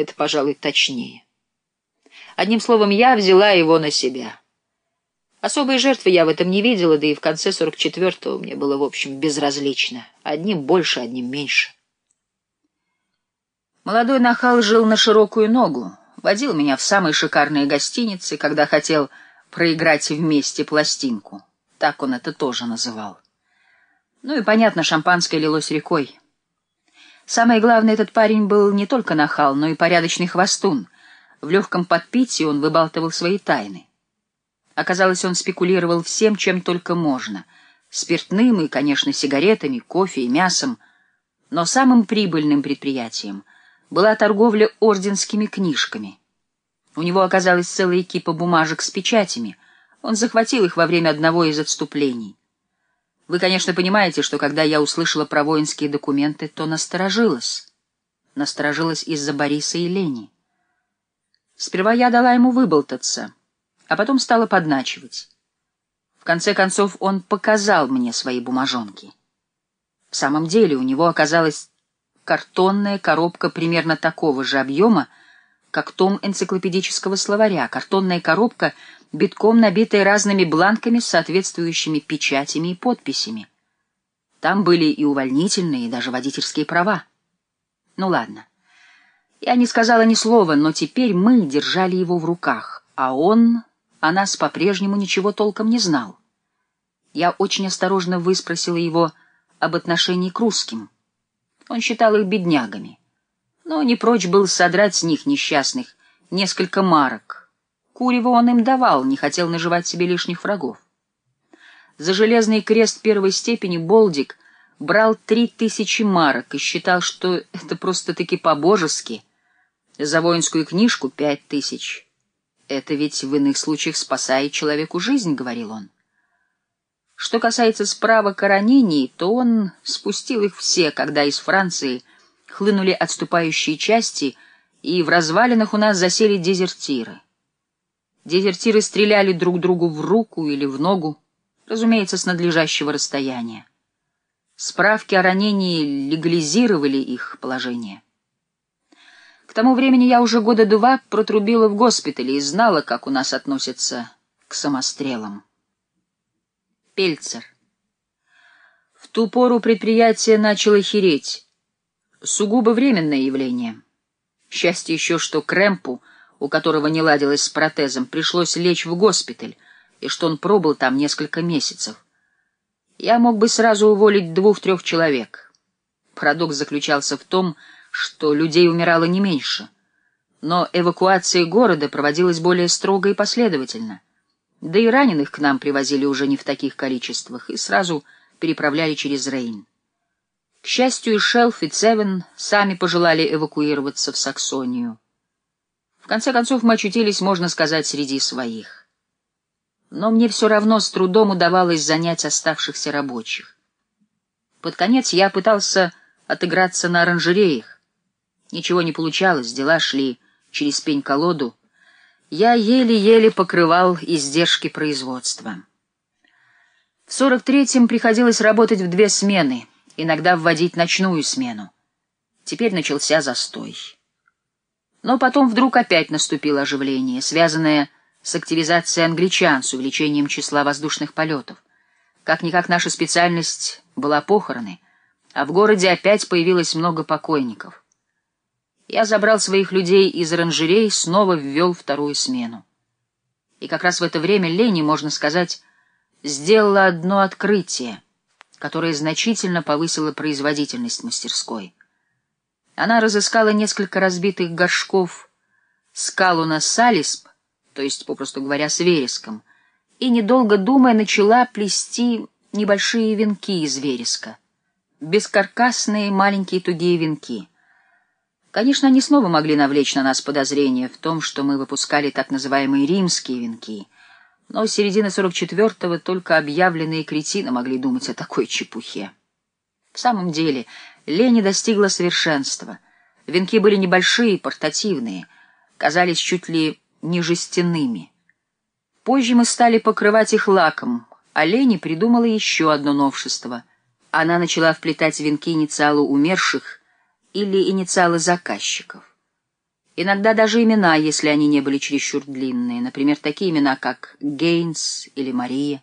Это, пожалуй, точнее. Одним словом, я взяла его на себя. Особой жертвы я в этом не видела, да и в конце 44-го мне было, в общем, безразлично. Одним больше, одним меньше. Молодой нахал жил на широкую ногу, водил меня в самые шикарные гостиницы, когда хотел проиграть вместе пластинку. Так он это тоже называл. Ну и, понятно, шампанское лилось рекой. Самое главное, этот парень был не только нахал, но и порядочный хвостун. В легком подпитии он выбалтывал свои тайны. Оказалось, он спекулировал всем, чем только можно. Спиртным и, конечно, сигаретами, кофе и мясом. Но самым прибыльным предприятием была торговля орденскими книжками. У него оказалась целая кипа бумажек с печатями. Он захватил их во время одного из отступлений. Вы, конечно, понимаете, что когда я услышала про воинские документы, то насторожилась. Насторожилась из-за Бориса и Лени. Сперва я дала ему выболтаться, а потом стала подначивать. В конце концов, он показал мне свои бумажонки. В самом деле у него оказалась картонная коробка примерно такого же объема, как том энциклопедического словаря, картонная коробка — битком набитая разными бланками с соответствующими печатями и подписями. Там были и увольнительные, и даже водительские права. Ну ладно. Я не сказала ни слова, но теперь мы держали его в руках, а он о нас по-прежнему ничего толком не знал. Я очень осторожно выспросила его об отношении к русским. Он считал их беднягами, но не прочь был содрать с них несчастных несколько марок, Курева он им давал, не хотел наживать себе лишних врагов. За железный крест первой степени Болдик брал три тысячи марок и считал, что это просто-таки по-божески. За воинскую книжку пять тысяч. Это ведь в иных случаях спасает человеку жизнь, — говорил он. Что касается справок о ранении, то он спустил их все, когда из Франции хлынули отступающие части, и в развалинах у нас засели дезертиры. Дезертиры стреляли друг другу в руку или в ногу, разумеется, с надлежащего расстояния. Справки о ранении легализировали их положение. К тому времени я уже года два протрубила в госпитале и знала, как у нас относятся к самострелам. Пельцер. В ту пору предприятие начало хереть. Сугубо временное явление. Счастье еще, что Крэмпу — у которого не ладилось с протезом, пришлось лечь в госпиталь, и что он пробыл там несколько месяцев. Я мог бы сразу уволить двух-трех человек. Парадокс заключался в том, что людей умирало не меньше. Но эвакуация города проводилась более строго и последовательно. Да и раненых к нам привозили уже не в таких количествах и сразу переправляли через Рейн. К счастью, и Шелф, и Цевен сами пожелали эвакуироваться в Саксонию конце концов, мы очутились, можно сказать, среди своих. Но мне все равно с трудом удавалось занять оставшихся рабочих. Под конец я пытался отыграться на оранжереях. Ничего не получалось, дела шли через пень-колоду. Я еле-еле покрывал издержки производства. В сорок третьем приходилось работать в две смены, иногда вводить ночную смену. Теперь начался застой. Но потом вдруг опять наступило оживление, связанное с активизацией англичан, с увеличением числа воздушных полетов. Как-никак наша специальность была похороны, а в городе опять появилось много покойников. Я забрал своих людей из оранжерей, снова ввел вторую смену. И как раз в это время Лени, можно сказать, сделала одно открытие, которое значительно повысило производительность мастерской — она разыскала несколько разбитых горшков скалуна салисп, то есть, попросту говоря, с вереском, и, недолго думая, начала плести небольшие венки из вереска, бескаркасные маленькие тугие венки. Конечно, они снова могли навлечь на нас подозрения в том, что мы выпускали так называемые римские венки, но с середины 44-го только объявленные кретины могли думать о такой чепухе. В самом деле, Лени достигла совершенства. Венки были небольшие, портативные, казались чуть ли не жестяными. Позже мы стали покрывать их лаком, а Лени придумала еще одно новшество. Она начала вплетать венки инициалы умерших или инициалы заказчиков. Иногда даже имена, если они не были чересчур длинные, например, такие имена, как Гейнс или Мария.